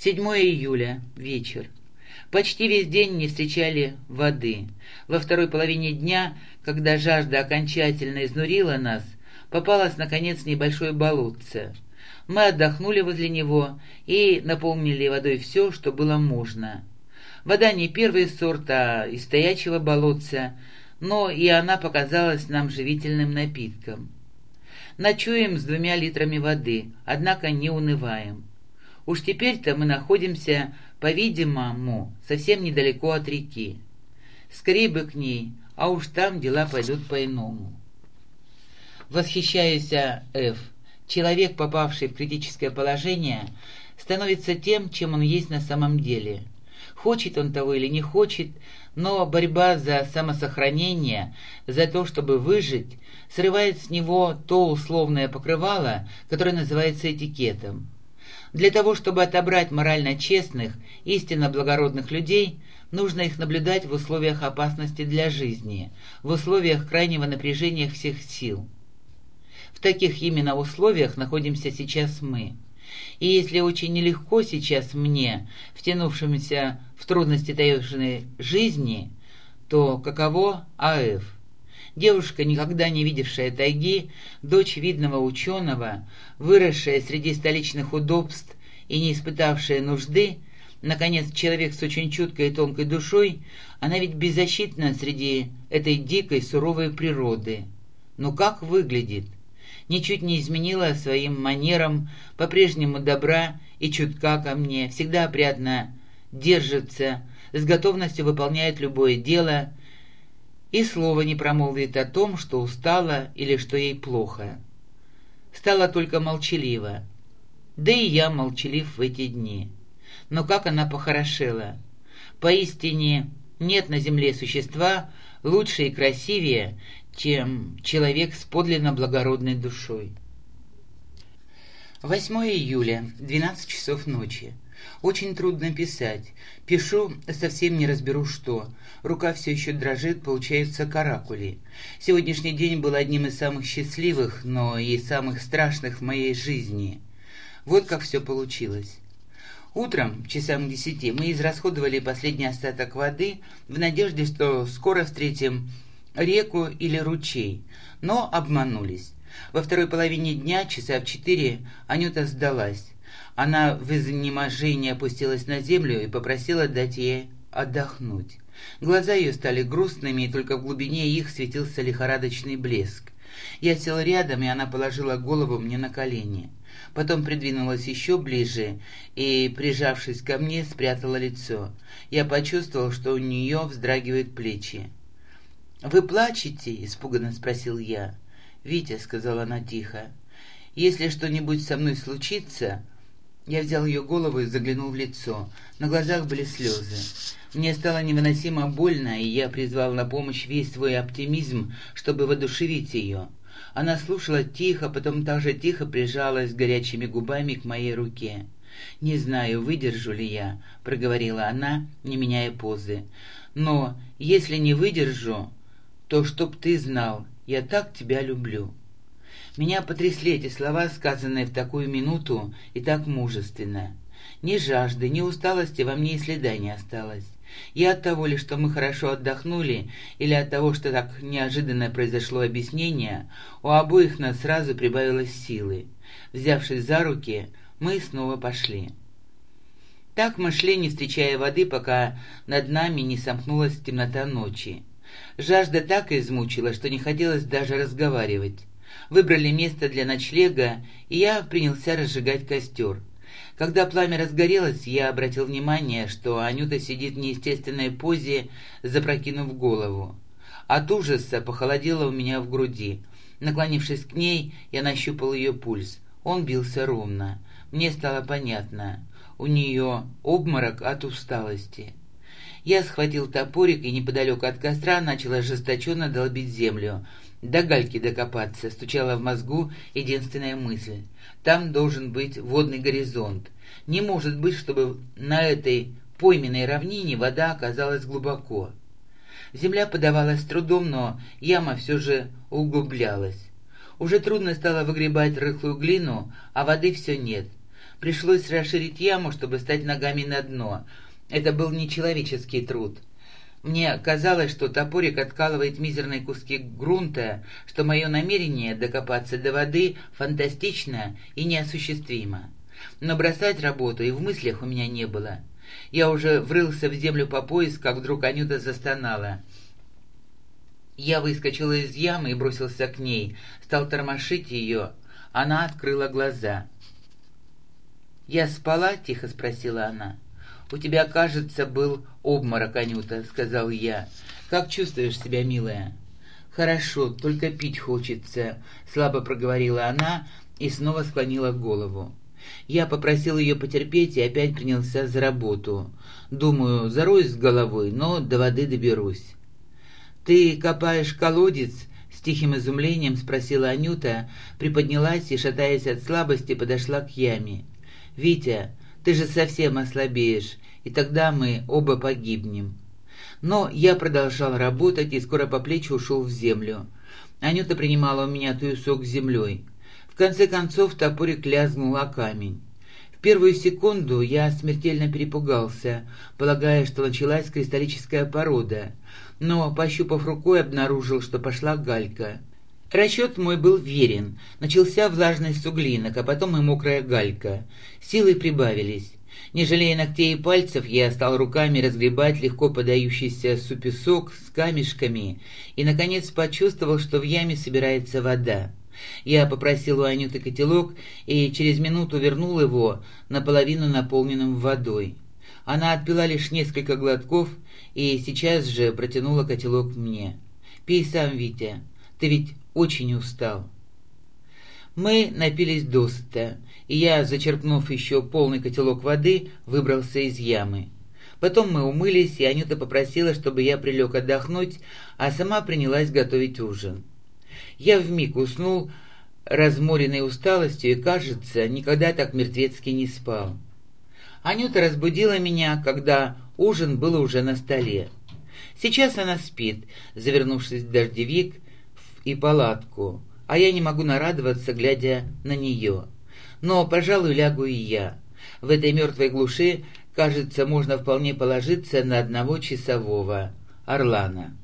7 июля, вечер. Почти весь день не встречали воды. Во второй половине дня, когда жажда окончательно изнурила нас, попалось, наконец, небольшое болотце. Мы отдохнули возле него и наполнили водой все, что было можно. Вода не первый сорт, а из стоячего болотца, но и она показалась нам живительным напитком. Ночуем с двумя литрами воды, однако не унываем. Уж теперь-то мы находимся, по-видимому, совсем недалеко от реки. Скорее бы к ней, а уж там дела пойдут по-иному. Восхищаюсь Ф. Человек, попавший в критическое положение, становится тем, чем он есть на самом деле. Хочет он того или не хочет, но борьба за самосохранение, за то, чтобы выжить, срывает с него то условное покрывало, которое называется этикетом. Для того, чтобы отобрать морально честных, истинно благородных людей, нужно их наблюдать в условиях опасности для жизни, в условиях крайнего напряжения всех сил. В таких именно условиях находимся сейчас мы. И если очень нелегко сейчас мне, втянувшимся в трудности таежной жизни, то каково АФ? Девушка, никогда не видевшая тайги, дочь видного ученого, выросшая среди столичных удобств и не испытавшая нужды, наконец, человек с очень чуткой и тонкой душой, она ведь беззащитна среди этой дикой, суровой природы. Но как выглядит? Ничуть не изменила своим манерам, по-прежнему добра и чутка ко мне, всегда опрятно держится, с готовностью выполняет любое дело, и слова не промолвит о том, что устала или что ей плохо. Стала только молчалива. Да и я молчалив в эти дни. Но как она похорошела! Поистине нет на земле существа лучше и красивее, чем человек с подлинно благородной душой. 8 июля, 12 часов ночи. Очень трудно писать. Пишу, совсем не разберу что. Рука все еще дрожит, получаются каракули. Сегодняшний день был одним из самых счастливых, но и самых страшных в моей жизни. Вот как все получилось. Утром, часам к десяти, мы израсходовали последний остаток воды в надежде, что скоро встретим реку или ручей, но обманулись. Во второй половине дня, часа в четыре, Анюта сдалась. Она в изнеможении опустилась на землю и попросила дать ей отдохнуть. Глаза ее стали грустными, и только в глубине их светился лихорадочный блеск. Я сел рядом, и она положила голову мне на колени. Потом придвинулась еще ближе и, прижавшись ко мне, спрятала лицо. Я почувствовал, что у нее вздрагивают плечи. «Вы плачете?» — испуганно спросил я. «Витя», — сказала она тихо, — «если что-нибудь со мной случится, я взял ее голову и заглянул в лицо. На глазах были слезы. Мне стало невыносимо больно, и я призвал на помощь весь свой оптимизм, чтобы воодушевить ее. Она слушала тихо, потом также тихо прижалась горячими губами к моей руке. «Не знаю, выдержу ли я», — проговорила она, не меняя позы. «Но если не выдержу, то чтоб ты знал, я так тебя люблю». Меня потрясли эти слова, сказанные в такую минуту и так мужественно. Ни жажды, ни усталости во мне и следа не осталось. И от того ли, что мы хорошо отдохнули, или от того, что так неожиданно произошло объяснение, у обоих нас сразу прибавилось силы. Взявшись за руки, мы снова пошли. Так мы шли, не встречая воды, пока над нами не сомкнулась темнота ночи. Жажда так измучила, что не хотелось даже разговаривать выбрали место для ночлега, и я принялся разжигать костер. Когда пламя разгорелось, я обратил внимание, что Анюта сидит в неестественной позе, запрокинув голову. От ужаса похолодело у меня в груди. Наклонившись к ней, я нащупал ее пульс. Он бился ровно. Мне стало понятно. У нее обморок от усталости. Я схватил топорик и неподалеку от костра начал ожесточенно долбить землю. До гальки докопаться, стучала в мозгу единственная мысль. Там должен быть водный горизонт. Не может быть, чтобы на этой пойменной равнине вода оказалась глубоко. Земля подавалась с трудом, но яма все же углублялась. Уже трудно стало выгребать рыхлую глину, а воды все нет. Пришлось расширить яму, чтобы стать ногами на дно. Это был нечеловеческий труд. Мне казалось, что топорик откалывает мизерные куски грунта, что мое намерение докопаться до воды фантастично и неосуществимо. Но бросать работу и в мыслях у меня не было. Я уже врылся в землю по пояс, как вдруг Анюта застонала. Я выскочил из ямы и бросился к ней, стал тормошить ее. Она открыла глаза. «Я спала?» — тихо спросила она. «У тебя, кажется, был обморок, Анюта», — сказал я. «Как чувствуешь себя, милая?» «Хорошо, только пить хочется», — слабо проговорила она и снова склонила голову. Я попросил ее потерпеть и опять принялся за работу. Думаю, зароюсь с головой, но до воды доберусь. «Ты копаешь колодец?» — с тихим изумлением спросила Анюта, приподнялась и, шатаясь от слабости, подошла к яме. «Витя, ты же совсем ослабеешь, и тогда мы оба погибнем». Но я продолжал работать и скоро по плечи ушел в землю. Анюта принимала у меня туесок с землей. В конце концов топорик лязнул о камень. В первую секунду я смертельно перепугался, полагая, что началась кристаллическая порода, но, пощупав рукой, обнаружил, что пошла галька. Расчет мой был верен. Начался влажный суглинок, а потом и мокрая галька. Силы прибавились. Не жалея ногтей и пальцев, я стал руками разгребать легко подающийся супесок с камешками и, наконец, почувствовал, что в яме собирается вода. Я попросил у Анюты котелок и через минуту вернул его наполовину наполненным водой. Она отпила лишь несколько глотков и сейчас же протянула котелок мне. «Пей сам, Витя, ты ведь очень устал». Мы напились досыта, и я, зачерпнув еще полный котелок воды, выбрался из ямы. Потом мы умылись, и Анюта попросила, чтобы я прилег отдохнуть, а сама принялась готовить ужин. Я вмиг уснул, разморенный усталостью, и, кажется, никогда так мертвецки не спал. Анюта разбудила меня, когда ужин был уже на столе. Сейчас она спит, завернувшись в дождевик и палатку, а я не могу нарадоваться, глядя на нее. Но, пожалуй, лягу и я. В этой мертвой глуши, кажется, можно вполне положиться на одного часового, Орлана.